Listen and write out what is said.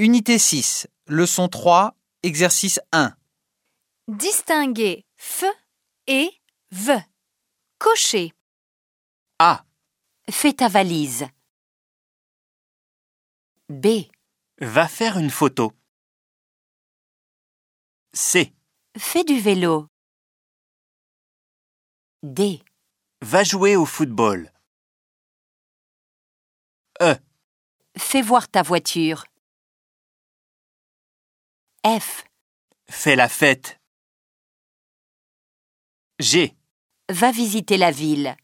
Unité 6, leçon 3, exercice 1. Distinguer f et v. Cocher. A. Fais ta valise. B. Va faire une photo. C. Fais du vélo. D. Va jouer au football. E. Fais voir ta voiture. F. Fais la fête. G. Va visiter la ville.